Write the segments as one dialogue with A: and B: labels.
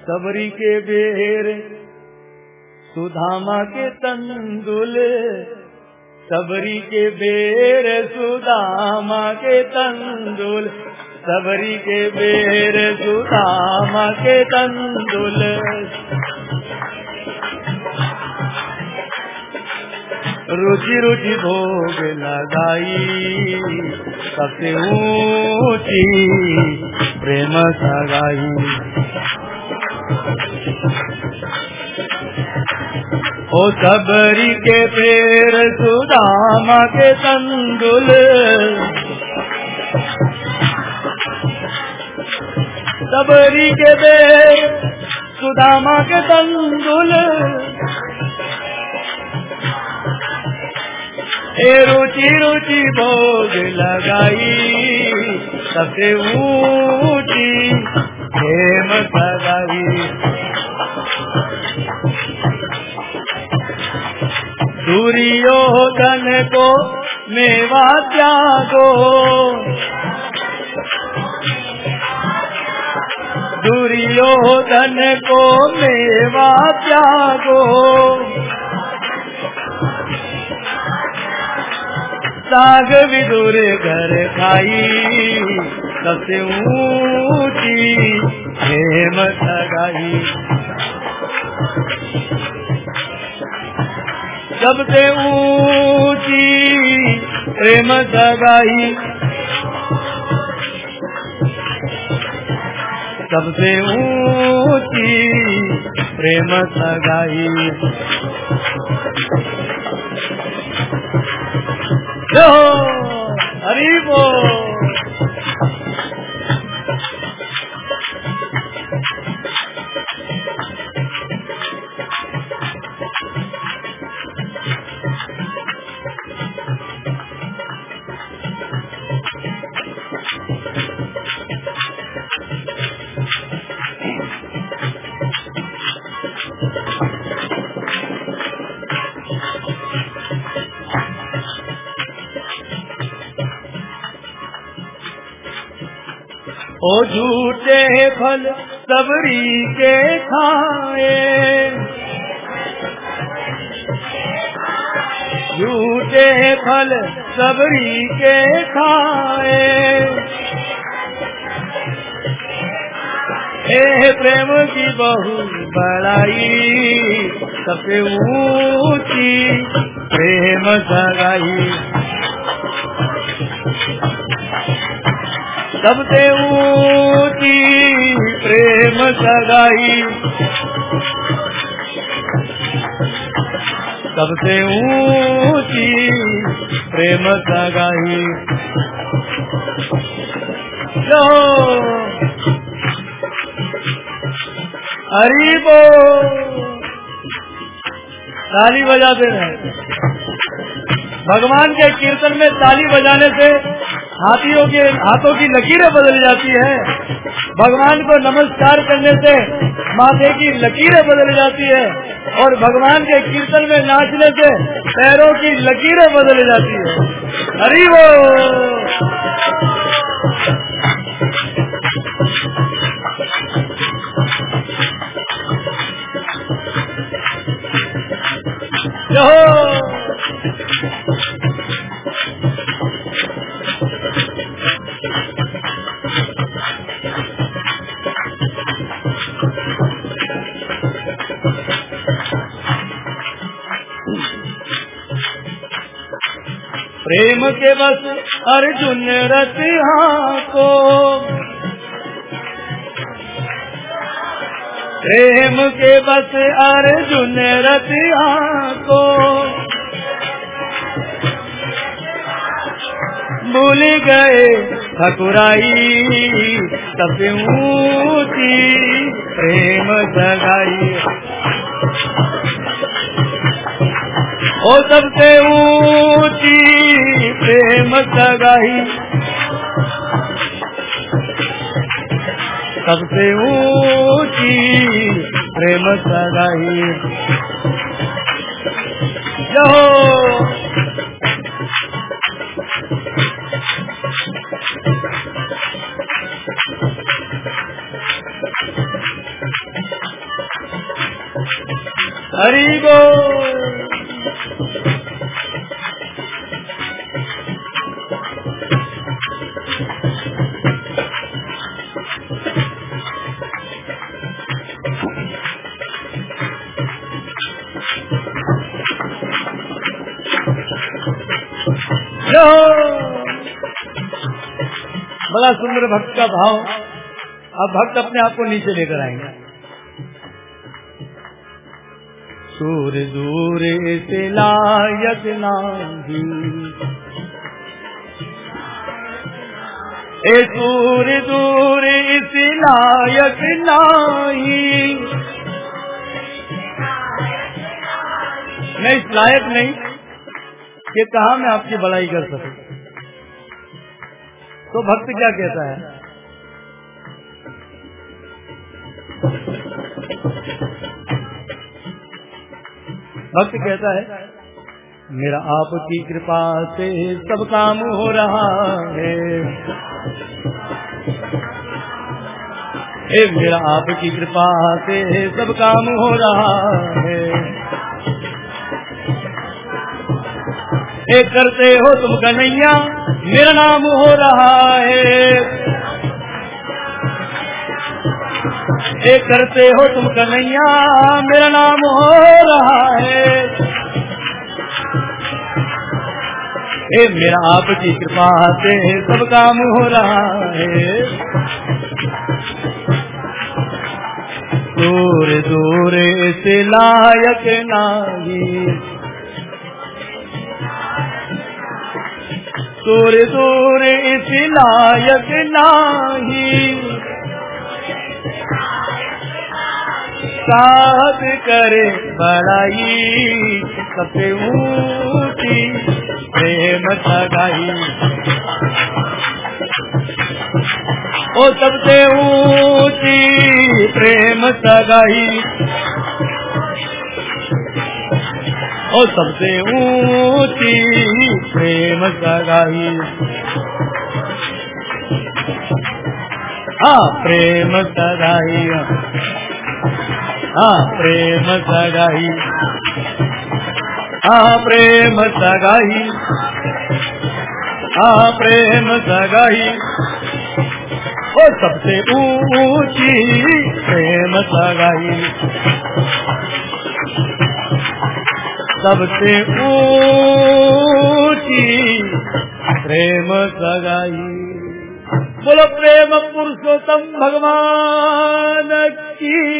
A: सबरी के बेर, सुधामा के तंदुल, सबरी के बेर सुदामा के तंदुल, सबरी के बेर सुदामा के तंदुल। रुचि रुचि भोग लगाई, सबसे ऊँची प्रेम सगाई। ओ सबरी के पेर सुदामा के तंदुल। सबरी के पेर सुदामा के तंदुल। ए रुचि रुचि भोग लगाई, सबसे ऊँची हेम सगाई। दुर्योधन को मेवा त्यागो। दुर्योधन को मेवा त्यागो। साग विदुर घर खाई, सबसे ऊँची हेम सगाई सबसे ऊँची प्रेम सगाई। सबसे ऊँची प्रेम सगाई। हरी बो फल सबरी के खाए। झूठे फल सबरी के खाए। ए प्रेम की बहु बड़ाई, सबसे ऊँची प्रेम सगाई सबसे ऊँची प्रेम सगाई। सबसे ऊँची प्रेम सगाई। हरी बो। ताली बजाते रहे। भगवान के कीर्तन में ताली बजाने से हाथियों के हाथों की लकीरें बदल जाती है। भगवान को नमस्कार करने से माथे की लकीरें बदल जाती है और भगवान के कीर्तन में नाचने से पैरों की लकीरें बदल जाती है। हरी वो बस अर्जुन रतिहा को। प्रेम के बस अर्जुन रतिहा को। भूल गए ठकुराई सबसे ऊँची प्रेम जगाई। ओ सबसे ऊँची प्रेम सगाई। सबसे ऊँची प्रेम सगाई। जो हरि गो सुंदर भक्त का भाव अब भक्त अपने आप को नीचे लेकर आएँगे। सूर दूर से लायक नाही ए सूर दूर से लायक नाही। मैं इस लायक नहीं कि कहा मैं आपकी बड़ाई कर सकूँ? तो भक्त क्या कहता है? भक्त कहता है, मेरा आपकी कृपा से सब काम हो रहा है। ए मेरा आपकी कृपा से सब काम हो रहा है। ए करते हो तुम कन्हैया मेरा नाम हो रहा है। ए करते हो तुम कन्हैया, मेरा नाम हो रहा है। ए, मेरा आपकी कृपा से सब काम हो रहा है। दूर दूर से लायक नाही दूर दूर से लायक नाही। साथ करे बड़ाई, सबसे ऊँची प्रेम सगाई। ओ सबसे ऊँची प्रेम सगाई। ओ सबसे ऊँची प्रेम सगाई। हाँ प्रेम सगाई। हाँ प्रेम सगाई। हाँ प्रेम सगाई। हाँ प्रेम सगाई। वो सबसे ऊँची प्रेम सगाई। सबसे ऊँची प्रेम सगाई। बोलो, प्रेम पुरुषोत्तम भगवान की।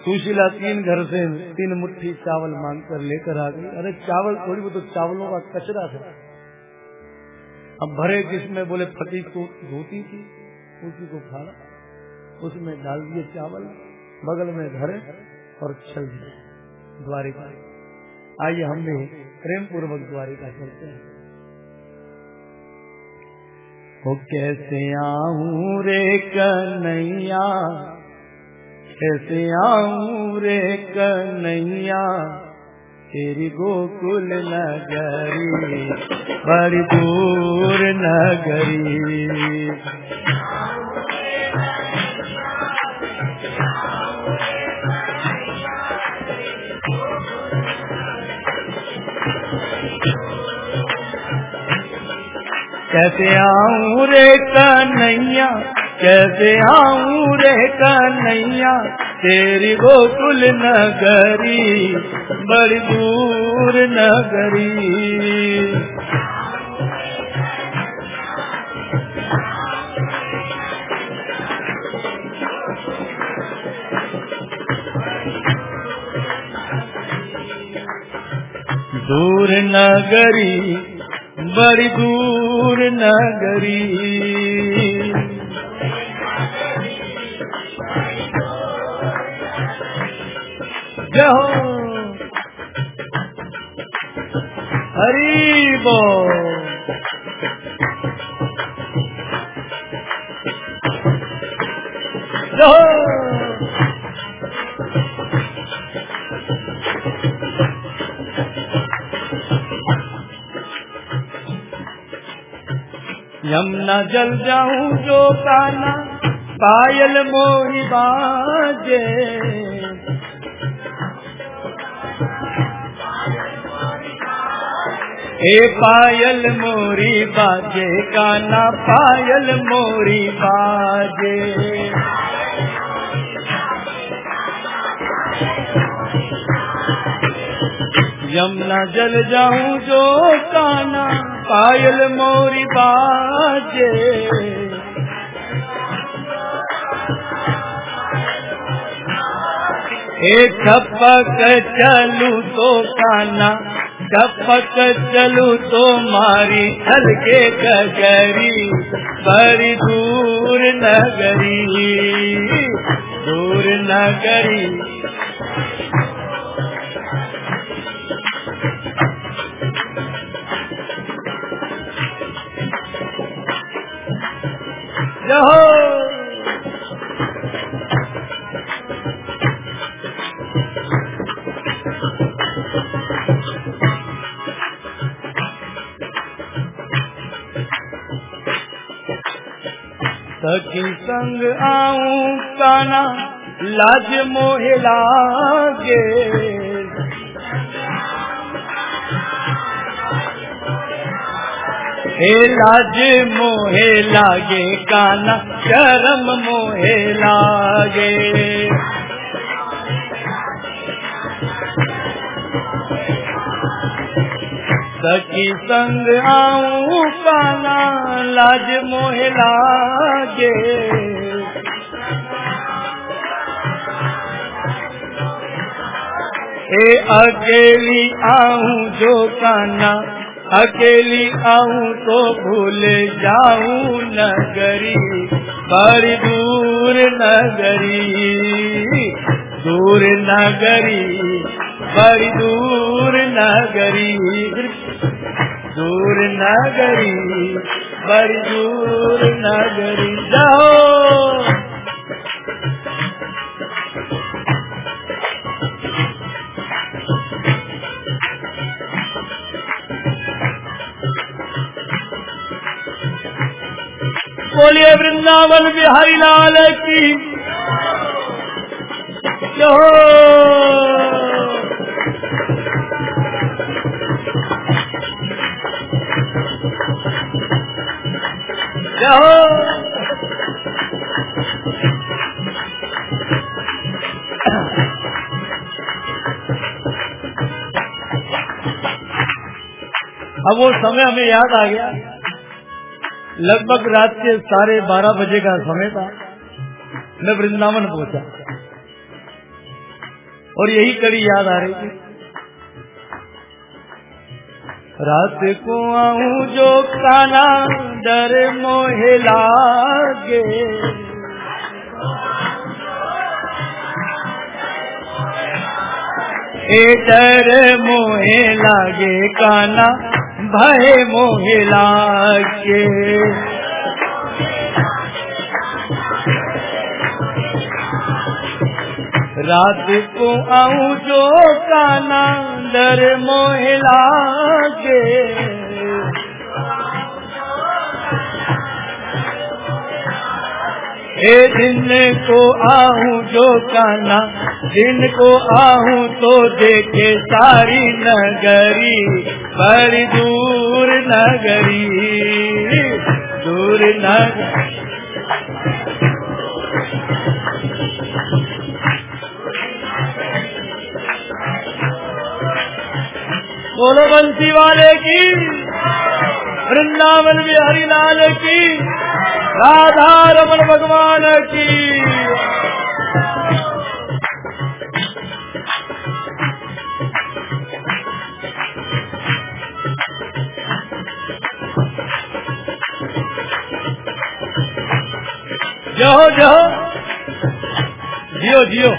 A: सुशीला तीन घर से तीन मुट्ठी चावल मांग कर लेकर आ गई। अरे, चावल थोड़ी वो तो चावलों का कचरा था। अब भरे जिसमें बोले फटी को धोती थी, उसी को फाड़ा। उसमें डाल दिए चावल। बगल में घर और चल दिए द्वारिका। आइए हम भी प्रेम पूर्वक द्वारिका चलते हैं। ओ कैसे आऊँ रे कन्हैया, कैसे आऊँ रे कन्हैया, तेरी गोकुल नगरी, बड़ी दूर नगरी। कैसे आऊँ रे कन्हैया, कैसे आऊँ रे कन्हैया, तेरी गोकुल नगरी, बड़ी दूर नगरी। दूर नगरी बड़ी दूर नगरी जय हो हरी बो यमुना जल जाऊँ जो काना पायल मोरी बाजे। ए पायल मोरी बाजे काना पायल मोरी बाजे। यमुना जल जाऊँ जो काना पायल मोरी बाजे। एक छपक चलू तो काना छपक चलू तो मारी छल के कगरी बड़ी दूर नगरी दूर नगरी। सखी संग आऊँ काना लाज मोहे लागे। हे लाज, मोहे लागे काना, शरम मोहे लागे। सखी संग आऊँ काना लाज, मोहे लागे। ए अकेली आऊँ, जो काना अकेली आऊँ तो भूल जाऊँ नगरी, बड़ी दूर नगरी। दूर नगरी, बड़ी दूर नगरी। दूर नगरी, बड़ी दूर नगरी। जाओ। बोलिए वृंदावन बिहारी लाल की। अब वो समय हमें याद आ गया। लगभग रात के साढ़े बारह बजे का समय था। मैं वृंदावन पहुँचा। और यही कड़ी याद आ रही थी। रात को आऊँ जो काना डर मोहे लागे। ए डर मोहे लागे काना। भय मोहिला के। रात को आऊँ जो काना डर मोहिला के। ए दिन को आहूँ जो काना, दिन को आहूँ तो देखे सारी नगरी। बड़ी दूर नगरी दूर नगरी बोलो बंसी वाले की, वृंदावन बिहारी लाल की, राधा रमन भगवान की। जहो जहो जियो जियो।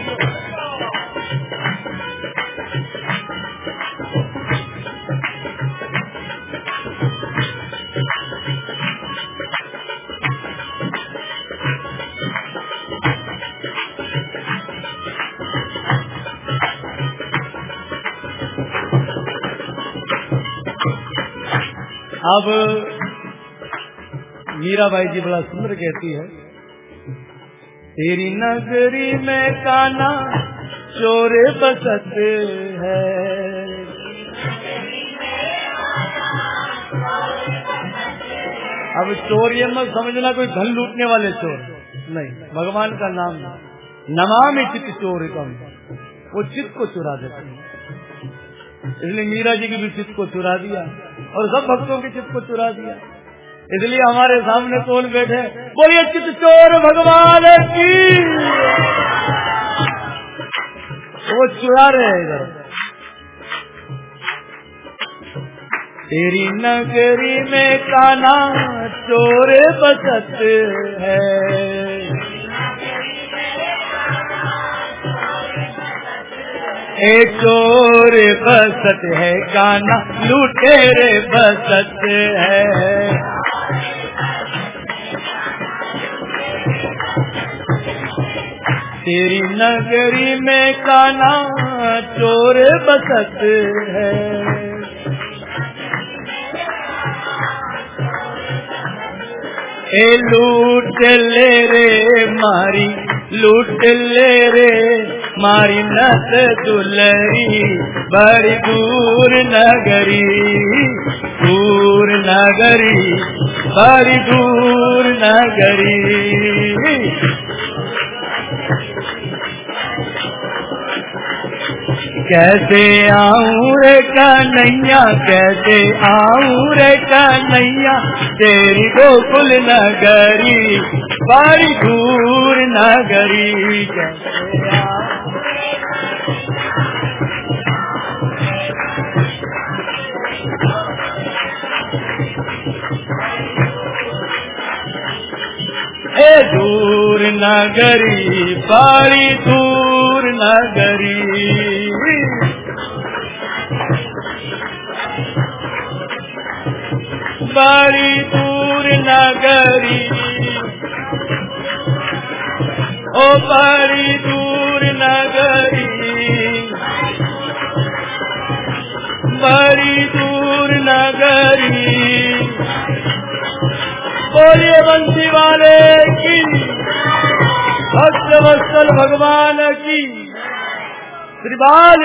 A: अब मीराबाई जी बड़ा सुंदर कहती है तेरी नगरी में काना चोरे बसत है। अब चोर ये मत समझना कोई धन लूटने वाले चोर। नहीं, भगवान का नाम नमामि चित्त चोर कम वो चित्त को चुरा देते हैं। इसलिए मीरा जी की भी चित्त को चुरा दिया और सब भक्तों की चित्त को चुरा दिया। इसलिए हमारे सामने कौन बैठे? बोलिए चित चोर भगवान की। वो चुरा रहे हैं इधर। तेरी नगरी में काना चोर बसत है। ए चोर बसत है काना लुटेरे बसत है। तेरी नगरी में काना चोर बसत है। ए लूट ले रे मारी, लूट ले रे मारी नस दुलरी, बड़ी दूर नगरी दूर नगरी, बड़ी दूर नगरी। कैसे आऊँ रे कन्हैया, कैसे आऊँ रे कन्हैया? तेरी गोकुल नगरी बड़ी दूर नगरी, कैसे दूर नगरी बड़ी दूर नगरी। बड़ी दूर नगरी। ओ बड़ी दूर नगरी। बड़ी दूर नगरी। बोलिए बंसी वाले की भक्त वत्सल भगवान की। श्री बाल